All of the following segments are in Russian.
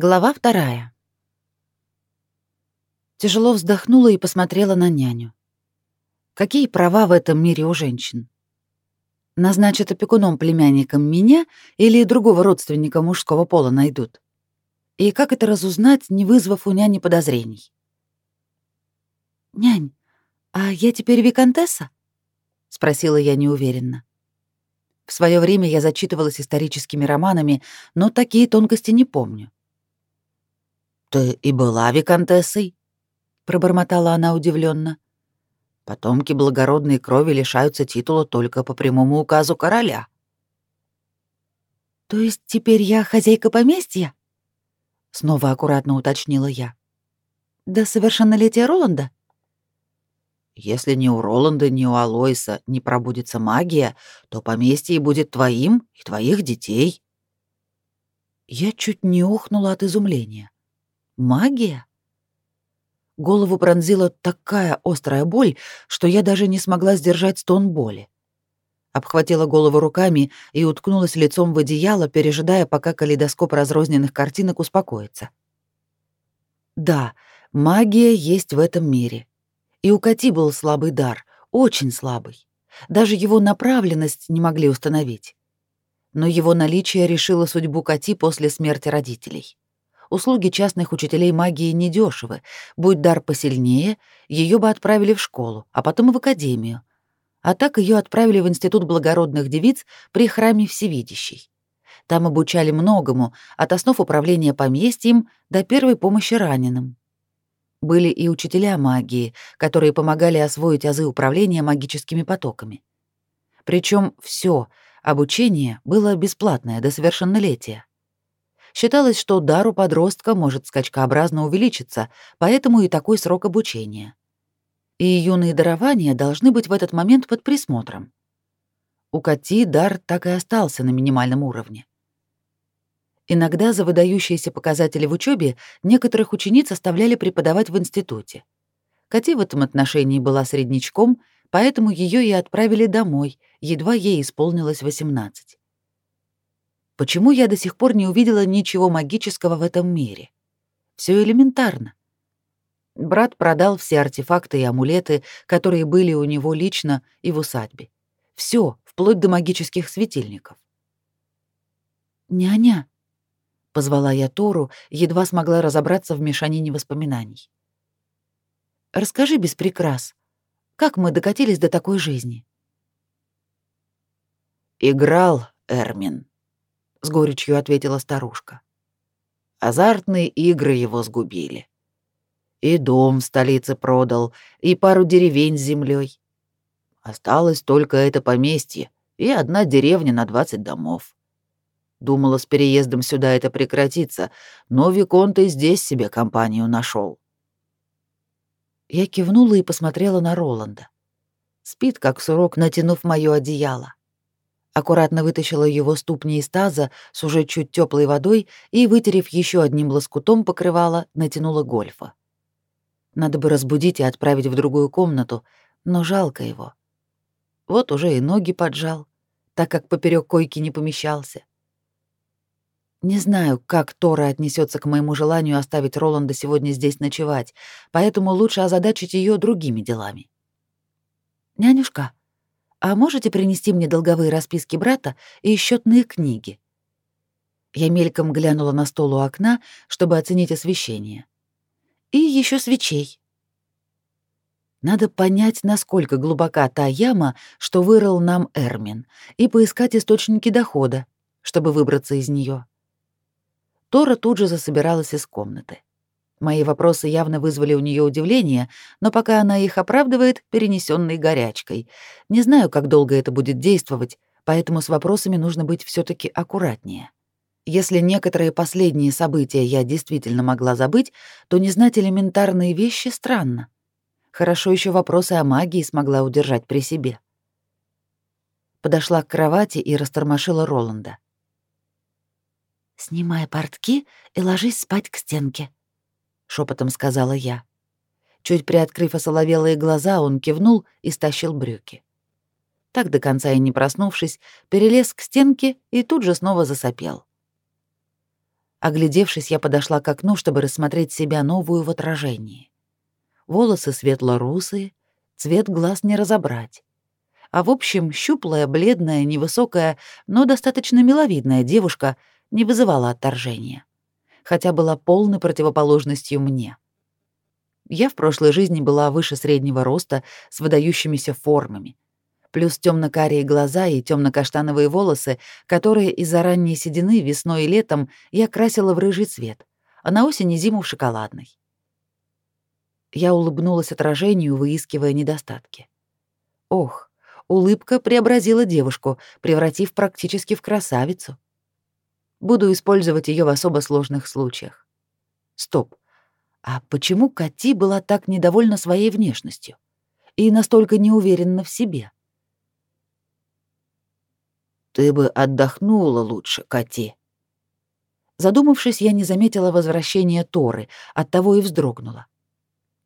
Глава вторая. Тяжело вздохнула и посмотрела на няню. Какие права в этом мире у женщин? Назначат опекуном племянником меня или другого родственника мужского пола найдут? И как это разузнать, не вызвав у няни подозрений? «Нянь, а я теперь виконтесса?» — спросила я неуверенно. В свое время я зачитывалась историческими романами, но такие тонкости не помню. «Ты и была виконтессой?» — пробормотала она удивленно. «Потомки благородной крови лишаются титула только по прямому указу короля». «То есть теперь я хозяйка поместья?» — снова аккуратно уточнила я. «До совершеннолетия Роланда?» «Если ни у Роланда, ни у Алоиса не пробудется магия, то поместье будет твоим и твоих детей». Я чуть не ухнула от изумления. Магия? Голову пронзила такая острая боль, что я даже не смогла сдержать стон боли. Обхватила голову руками и уткнулась лицом в одеяло, пережидая, пока калейдоскоп разрозненных картинок успокоится. Да, магия есть в этом мире. И у Кати был слабый дар, очень слабый. Даже его направленность не могли установить. Но его наличие решило судьбу Кати после смерти родителей. Услуги частных учителей магии недешевы. Будь дар посильнее, ее бы отправили в школу, а потом в академию. А так ее отправили в Институт благородных девиц при храме Всевидящей. Там обучали многому, от основ управления поместьем до первой помощи раненым. Были и учителя магии, которые помогали освоить азы управления магическими потоками. Причем все обучение было бесплатное до совершеннолетия. Считалось, что дар у подростка может скачкообразно увеличиться, поэтому и такой срок обучения. И юные дарования должны быть в этот момент под присмотром. У Кати дар так и остался на минимальном уровне. Иногда за выдающиеся показатели в учебе некоторых учениц оставляли преподавать в институте. Кати в этом отношении была среднячком, поэтому ее и отправили домой, едва ей исполнилось 18. Почему я до сих пор не увидела ничего магического в этом мире? Все элементарно. Брат продал все артефакты и амулеты, которые были у него лично и в усадьбе. Все, вплоть до магических светильников. «Няня», — позвала я Тору, едва смогла разобраться в мешанине воспоминаний. «Расскажи без прикрас, как мы докатились до такой жизни?» «Играл Эрмин», — с горечью ответила старушка. Азартные игры его сгубили. И дом в столице продал, и пару деревень с землей. Осталось только это поместье и одна деревня на двадцать домов. Думала, с переездом сюда это прекратится, но Виконт и здесь себе компанию нашел. Я кивнула и посмотрела на Роланда. Спит, как сурок, натянув моё одеяло аккуратно вытащила его ступни из таза с уже чуть теплой водой и, вытерев еще одним лоскутом покрывала, натянула гольфа. Надо бы разбудить и отправить в другую комнату, но жалко его. Вот уже и ноги поджал, так как поперек койки не помещался. Не знаю, как Тора отнесется к моему желанию оставить Роланда сегодня здесь ночевать, поэтому лучше озадачить ее другими делами. «Нянюшка», а можете принести мне долговые расписки брата и счетные книги?» Я мельком глянула на стол у окна, чтобы оценить освещение. «И еще свечей». Надо понять, насколько глубока та яма, что вырыл нам Эрмин, и поискать источники дохода, чтобы выбраться из нее. Тора тут же засобиралась из комнаты. Мои вопросы явно вызвали у нее удивление, но пока она их оправдывает, перенесенной горячкой. Не знаю, как долго это будет действовать, поэтому с вопросами нужно быть все таки аккуратнее. Если некоторые последние события я действительно могла забыть, то не знать элементарные вещи странно. Хорошо еще вопросы о магии смогла удержать при себе. Подошла к кровати и растормошила Роланда. «Снимай портки и ложись спать к стенке», шепотом сказала я. Чуть приоткрыв осоловелые глаза, он кивнул и стащил брюки. Так до конца и не проснувшись, перелез к стенке и тут же снова засопел. Оглядевшись, я подошла к окну, чтобы рассмотреть себя новую в отражении. Волосы светло-русые, цвет глаз не разобрать. А в общем, щуплая, бледная, невысокая, но достаточно миловидная девушка не вызывала отторжения, хотя была полной противоположностью мне. Я в прошлой жизни была выше среднего роста, с выдающимися формами, плюс темно-карие глаза и темно-каштановые волосы, которые из-за ранней седины весной и летом я красила в рыжий цвет, а на осень и зиму в шоколадный. Я улыбнулась отражению, выискивая недостатки. Ох, улыбка преобразила девушку, превратив практически в красавицу. Буду использовать ее в особо сложных случаях. Стоп. А почему Кати была так недовольна своей внешностью и настолько неуверенна в себе? Ты бы отдохнула лучше, Кати. Задумавшись, я не заметила возвращения Торы, оттого и вздрогнула.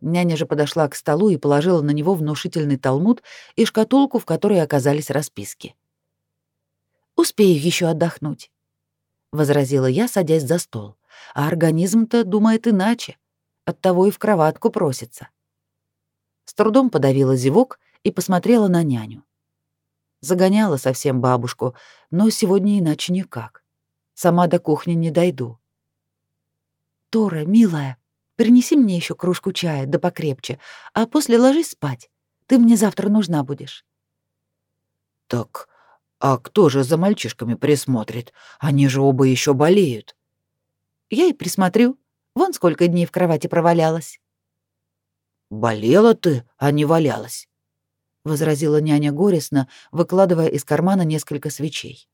Няня же подошла к столу и положила на него внушительный талмуд и шкатулку, в которой оказались расписки. «Успею еще отдохнуть», — возразила я, садясь за стол. «А организм-то думает иначе, оттого и в кроватку просится». С трудом подавила зевок и посмотрела на няню. Загоняла совсем бабушку, но сегодня иначе никак. Сама до кухни не дойду. «Тора, милая», Принеси мне еще кружку чая, да покрепче, а после ложись спать. Ты мне завтра нужна будешь». «Так, а кто же за мальчишками присмотрит? Они же оба еще болеют». «Я и присмотрю. Вон сколько дней в кровати провалялась». «Болела ты, а не валялась», — возразила няня горестно, выкладывая из кармана несколько свечей.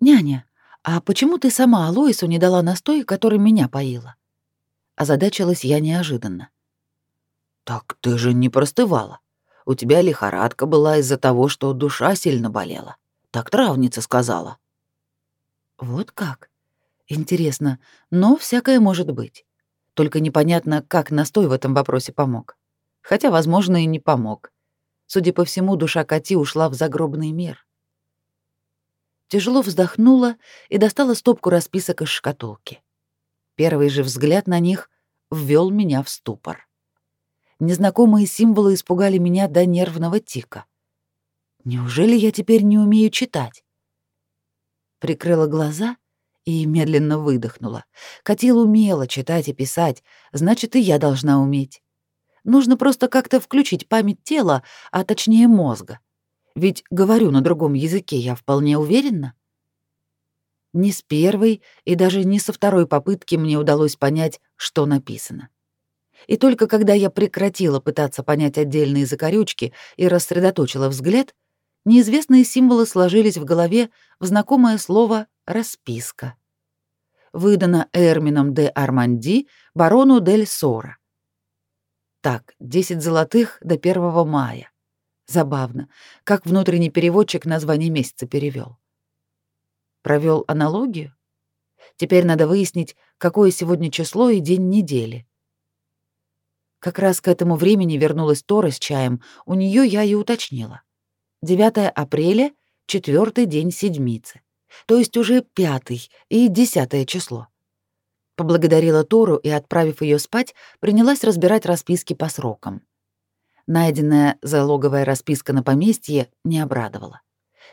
«Няня, а почему ты сама Алоису не дала настой, который меня поила?» Озадачилась я неожиданно. «Так ты же не простывала. У тебя лихорадка была из-за того, что душа сильно болела. Так травница сказала». «Вот как? Интересно, но всякое может быть. Только непонятно, как настой в этом вопросе помог. Хотя, возможно, и не помог. Судя по всему, душа Кати ушла в загробный мир». Тяжело вздохнула и достала стопку расписок из шкатулки. Первый же взгляд на них ввел меня в ступор. Незнакомые символы испугали меня до нервного тика. Неужели я теперь не умею читать? Прикрыла глаза и медленно выдохнула. Катил умела читать и писать, значит, и я должна уметь. Нужно просто как-то включить память тела, а точнее мозга. Ведь говорю на другом языке я вполне уверена. Ни с первой и даже не со второй попытки мне удалось понять, что написано. И только когда я прекратила пытаться понять отдельные закорючки и рассредоточила взгляд, неизвестные символы сложились в голове в знакомое слово «расписка». Выдано Эрмином де Арманди барону Дель Сора. Так, 10 золотых до 1 мая. Забавно, как внутренний переводчик название месяца перевел. Провел аналогию? Теперь надо выяснить, какое сегодня число и день недели. Как раз к этому времени вернулась Тора с чаем, у нее я и уточнила. 9 апреля — четвертый день седмицы, то есть уже пятый и десятое число. Поблагодарила Тору и, отправив ее спать, принялась разбирать расписки по срокам. Найденная залоговая расписка на поместье не обрадовала.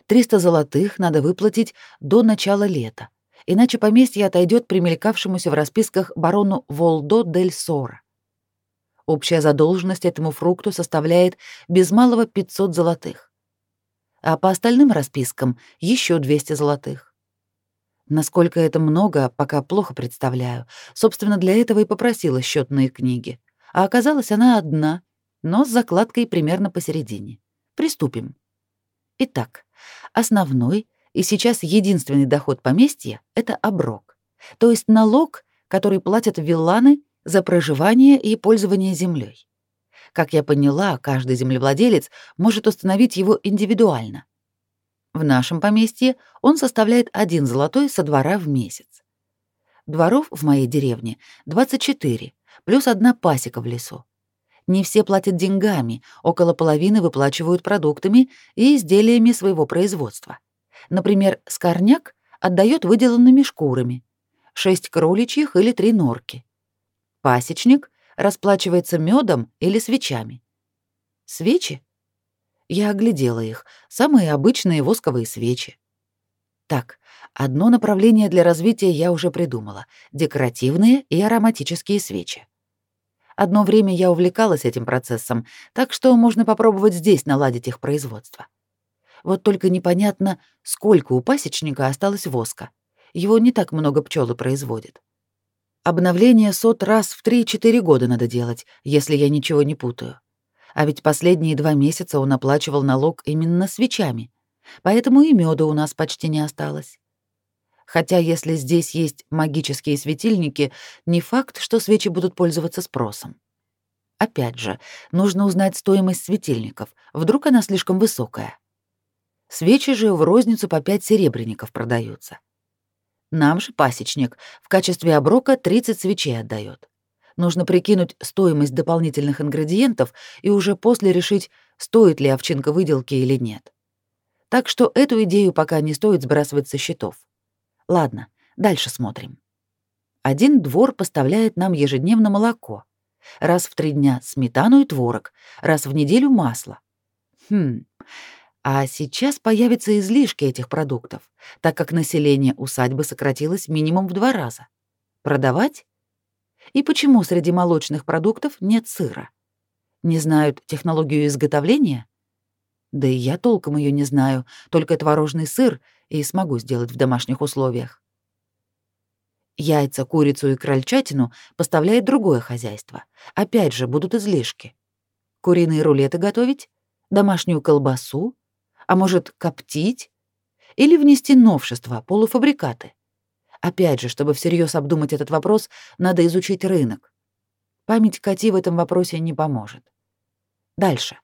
300 золотых надо выплатить до начала лета, иначе поместье отойдет примелькавшемуся в расписках барону Волдо дель Сора. Общая задолженность этому фрукту составляет без малого 500 золотых. А по остальным распискам еще 200 золотых. Насколько это много, пока плохо представляю. Собственно, для этого и попросила счетные книги. А оказалась она одна, но с закладкой примерно посередине. Приступим. Итак, Основной и сейчас единственный доход поместья — это оброк, то есть налог, который платят вилланы за проживание и пользование землей. Как я поняла, каждый землевладелец может установить его индивидуально. В нашем поместье он составляет один золотой со двора в месяц. Дворов в моей деревне 24, плюс одна пасека в лесу. Не все платят деньгами, около половины выплачивают продуктами и изделиями своего производства. Например, скорняк отдает выделанными шкурами. шесть кроличьих или три норки. Пасечник расплачивается медом или свечами. Свечи? Я оглядела их, самые обычные восковые свечи. Так, одно направление для развития я уже придумала — декоративные и ароматические свечи. Одно время я увлекалась этим процессом, так что можно попробовать здесь наладить их производство. Вот только непонятно, сколько у пасечника осталось воска. Его не так много пчелы производит. Обновление сот раз в 3-4 года надо делать, если я ничего не путаю. А ведь последние два месяца он оплачивал налог именно свечами, поэтому и меда у нас почти не осталось. Хотя если здесь есть магические светильники, не факт, что свечи будут пользоваться спросом. Опять же, нужно узнать стоимость светильников, вдруг она слишком высокая. Свечи же в розницу по 5 серебряников продаются. Нам же пасечник в качестве оброка 30 свечей отдает. Нужно прикинуть стоимость дополнительных ингредиентов и уже после решить, стоит ли овчинка выделки или нет. Так что эту идею пока не стоит сбрасывать со счетов. Ладно, дальше смотрим. Один двор поставляет нам ежедневно молоко. Раз в три дня сметану и творог, раз в неделю масло. Хм, а сейчас появятся излишки этих продуктов, так как население усадьбы сократилось минимум в два раза. Продавать? И почему среди молочных продуктов нет сыра? Не знают технологию изготовления? Да и я толком ее не знаю, только творожный сыр и смогу сделать в домашних условиях. Яйца, курицу и крольчатину поставляет другое хозяйство. Опять же, будут излишки. Куриные рулеты готовить? Домашнюю колбасу? А может, коптить? Или внести новшества, полуфабрикаты? Опять же, чтобы всерьез обдумать этот вопрос, надо изучить рынок. Память Кати в этом вопросе не поможет. Дальше.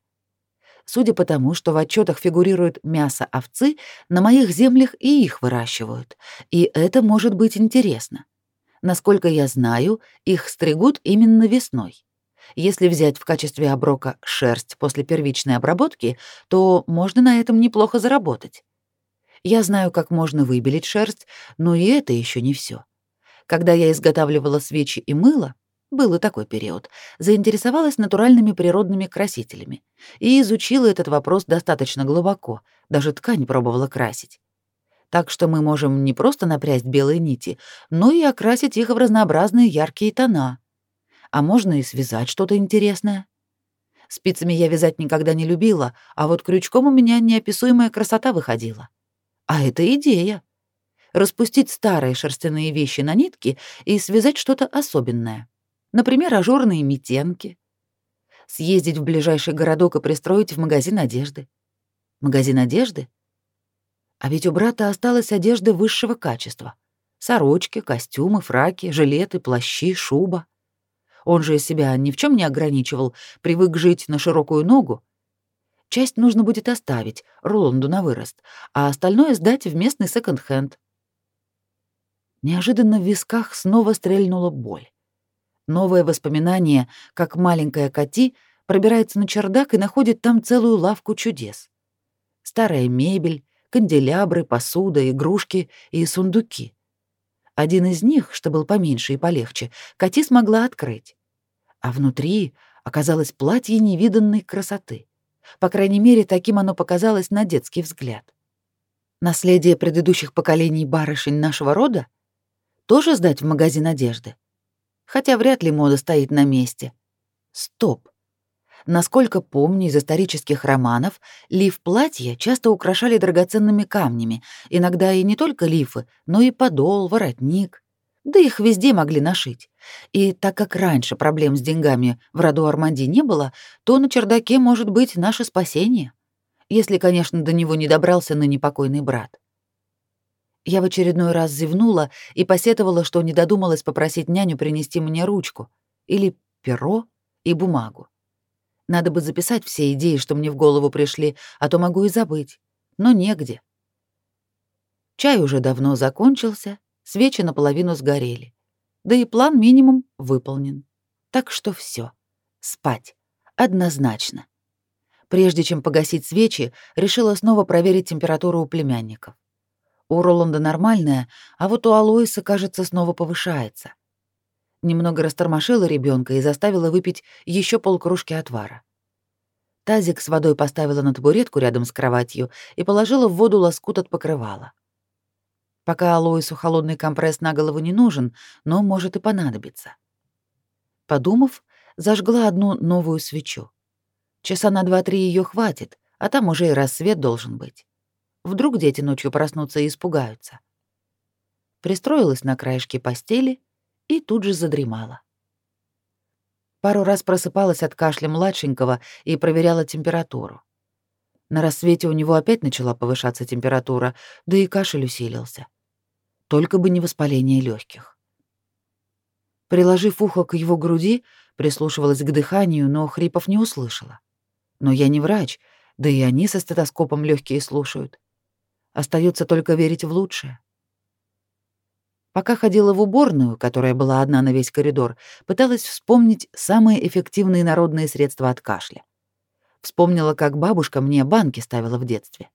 Судя по тому, что в отчетах фигурирует мясо овцы, на моих землях и их выращивают. И это может быть интересно. Насколько я знаю, их стригут именно весной. Если взять в качестве оброка шерсть после первичной обработки, то можно на этом неплохо заработать. Я знаю, как можно выбелить шерсть, но и это еще не все. Когда я изготавливала свечи и мыло, был и такой период, заинтересовалась натуральными природными красителями и изучила этот вопрос достаточно глубоко, даже ткань пробовала красить. Так что мы можем не просто напрясть белые нити, но и окрасить их в разнообразные яркие тона. А можно и связать что-то интересное. Спицами я вязать никогда не любила, а вот крючком у меня неописуемая красота выходила. А это идея. Распустить старые шерстяные вещи на нитки и связать что-то особенное. Например, ажурные метенки. Съездить в ближайший городок и пристроить в магазин одежды. Магазин одежды? А ведь у брата осталась одежда высшего качества. Сорочки, костюмы, фраки, жилеты, плащи, шуба. Он же себя ни в чем не ограничивал, привык жить на широкую ногу. Часть нужно будет оставить, Роланду на вырост, а остальное сдать в местный секонд-хенд. Неожиданно в висках снова стрельнула боль. Новое воспоминание, как маленькая Кати пробирается на чердак и находит там целую лавку чудес. Старая мебель, канделябры, посуда, игрушки и сундуки. Один из них, что был поменьше и полегче, Кати смогла открыть. А внутри оказалось платье невиданной красоты. По крайней мере, таким оно показалось на детский взгляд. Наследие предыдущих поколений барышень нашего рода? Тоже сдать в магазин одежды? хотя вряд ли мода стоит на месте. Стоп. Насколько помню из исторических романов, лиф-платья часто украшали драгоценными камнями, иногда и не только лифы, но и подол, воротник. Да их везде могли нашить. И так как раньше проблем с деньгами в роду Арманди не было, то на чердаке может быть наше спасение. Если, конечно, до него не добрался на непокойный брат. Я в очередной раз зевнула и посетовала, что не додумалась попросить няню принести мне ручку или перо и бумагу. Надо бы записать все идеи, что мне в голову пришли, а то могу и забыть. Но негде. Чай уже давно закончился, свечи наполовину сгорели. Да и план минимум выполнен. Так что все, Спать. Однозначно. Прежде чем погасить свечи, решила снова проверить температуру у племянников. У Роланда нормальная, а вот у Алоиса, кажется, снова повышается. Немного растормошила ребенка и заставила выпить еще полкружки отвара. Тазик с водой поставила на табуретку рядом с кроватью и положила в воду лоскут от покрывала. Пока Алоису холодный компресс на голову не нужен, но может и понадобиться. Подумав, зажгла одну новую свечу. Часа на два-три ее хватит, а там уже и рассвет должен быть. Вдруг дети ночью проснутся и испугаются. Пристроилась на краешке постели и тут же задремала. Пару раз просыпалась от кашля младшенького и проверяла температуру. На рассвете у него опять начала повышаться температура, да и кашель усилился. Только бы не воспаление легких. Приложив ухо к его груди, прислушивалась к дыханию, но хрипов не услышала. Но я не врач, да и они со стетоскопом легкие слушают. Остается только верить в лучшее. Пока ходила в уборную, которая была одна на весь коридор, пыталась вспомнить самые эффективные народные средства от кашля. Вспомнила, как бабушка мне банки ставила в детстве.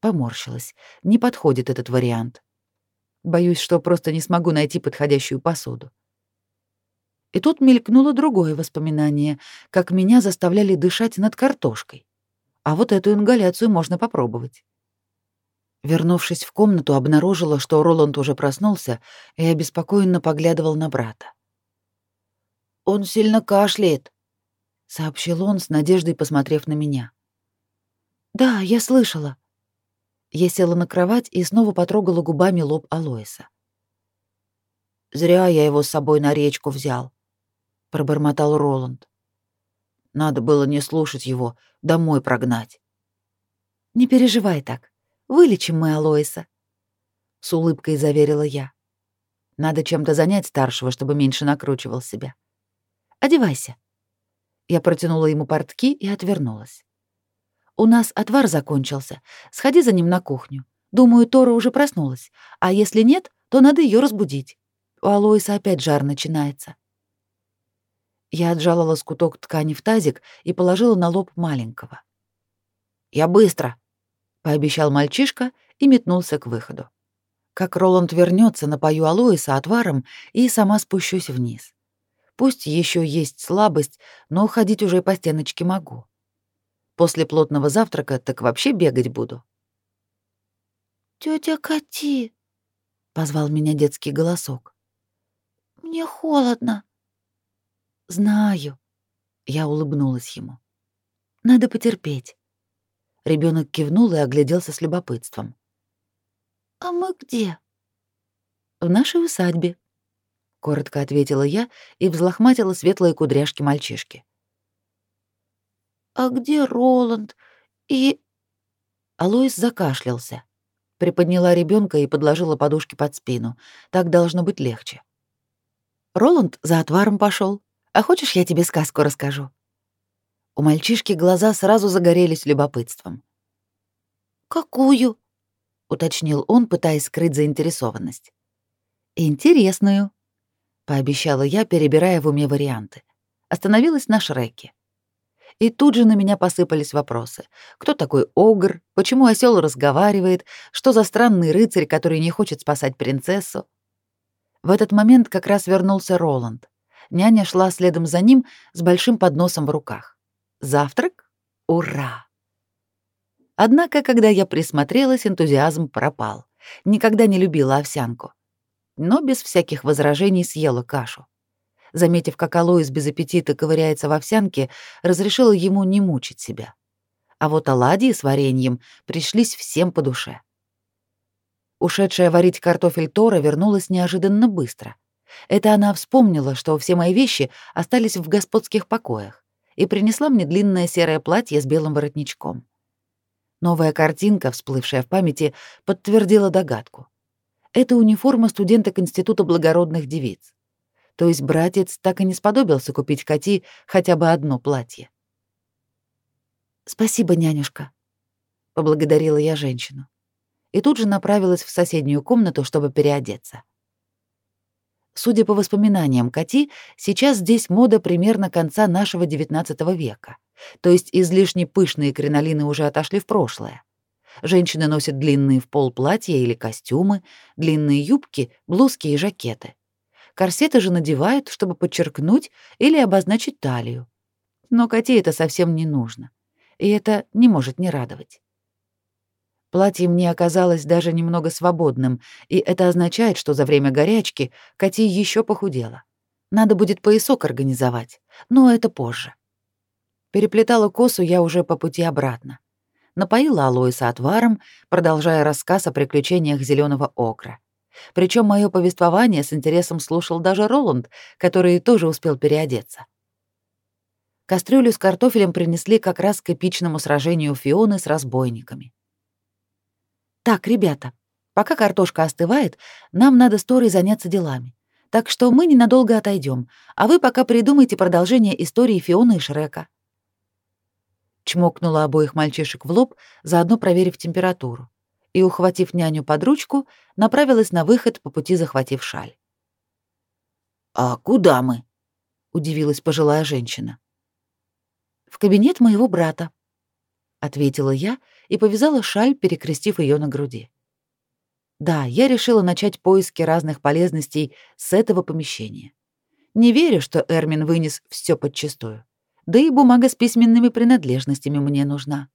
Поморщилась. Не подходит этот вариант. Боюсь, что просто не смогу найти подходящую посуду. И тут мелькнуло другое воспоминание, как меня заставляли дышать над картошкой. А вот эту ингаляцию можно попробовать. Вернувшись в комнату, обнаружила, что Роланд уже проснулся и обеспокоенно поглядывал на брата. «Он сильно кашляет», — сообщил он с надеждой, посмотрев на меня. «Да, я слышала». Я села на кровать и снова потрогала губами лоб Алоиса. «Зря я его с собой на речку взял», — пробормотал Роланд. «Надо было не слушать его, домой прогнать». «Не переживай так. Вылечим мы Алоиса, с улыбкой заверила я. Надо чем-то занять старшего, чтобы меньше накручивал себя. Одевайся. Я протянула ему портки и отвернулась. У нас отвар закончился. Сходи за ним на кухню. Думаю, Тора уже проснулась. А если нет, то надо ее разбудить. У Алоиса опять жар начинается. Я отжала лоскуток ткани в тазик и положила на лоб маленького. «Я быстро!» Пообещал мальчишка и метнулся к выходу. Как Роланд вернется, напою Алоиса отваром и сама спущусь вниз. Пусть еще есть слабость, но ходить уже по стеночке могу. После плотного завтрака так вообще бегать буду. Тетя Кати, позвал меня детский голосок. Мне холодно. Знаю. Я улыбнулась ему. Надо потерпеть. Ребенок кивнул и огляделся с любопытством. «А мы где?» «В нашей усадьбе», — коротко ответила я и взлохматила светлые кудряшки мальчишки. «А где Роланд и...» Алоис закашлялся. Приподняла ребенка и подложила подушки под спину. Так должно быть легче. «Роланд за отваром пошел. А хочешь, я тебе сказку расскажу?» У мальчишки глаза сразу загорелись любопытством. «Какую?» — уточнил он, пытаясь скрыть заинтересованность. «Интересную», — пообещала я, перебирая в уме варианты. Остановилась на Шреке. И тут же на меня посыпались вопросы. Кто такой Огр? Почему осел разговаривает? Что за странный рыцарь, который не хочет спасать принцессу? В этот момент как раз вернулся Роланд. Няня шла следом за ним с большим подносом в руках. Завтрак? Ура! Однако, когда я присмотрелась, энтузиазм пропал. Никогда не любила овсянку. Но без всяких возражений съела кашу. Заметив, как Алоис без аппетита ковыряется в овсянке, разрешила ему не мучить себя. А вот оладьи с вареньем пришлись всем по душе. Ушедшая варить картофель Тора вернулась неожиданно быстро. Это она вспомнила, что все мои вещи остались в господских покоях и принесла мне длинное серое платье с белым воротничком. Новая картинка, всплывшая в памяти, подтвердила догадку. Это униформа студенток Института благородных девиц. То есть братец так и не сподобился купить Кати хотя бы одно платье. «Спасибо, нянюшка», — поблагодарила я женщину. И тут же направилась в соседнюю комнату, чтобы переодеться. Судя по воспоминаниям Кати, сейчас здесь мода примерно конца нашего XIX века. То есть излишне пышные кринолины уже отошли в прошлое. Женщины носят длинные в пол платья или костюмы, длинные юбки, блузки и жакеты. Корсеты же надевают, чтобы подчеркнуть или обозначить талию. Но коте это совсем не нужно, и это не может не радовать. Платье мне оказалось даже немного свободным, и это означает, что за время горячки Кати еще похудела. Надо будет поясок организовать, но это позже. Переплетала косу я уже по пути обратно. Напоила Алоиса отваром, продолжая рассказ о приключениях зеленого окра. Причем мое повествование с интересом слушал даже Роланд, который тоже успел переодеться. Кастрюлю с картофелем принесли как раз к эпичному сражению Фионы с разбойниками. «Так, ребята, пока картошка остывает, нам надо с Торой заняться делами. Так что мы ненадолго отойдем, а вы пока придумайте продолжение истории Фионы и Шрека». Чмокнула обоих мальчишек в лоб, заодно проверив температуру и, ухватив няню под ручку, направилась на выход по пути захватив шаль. «А куда мы?» — удивилась пожилая женщина. «В кабинет моего брата», — ответила я и повязала шаль, перекрестив ее на груди. Да, я решила начать поиски разных полезностей с этого помещения. Не верю, что Эрмин вынес все подчистую. Да и бумага с письменными принадлежностями мне нужна.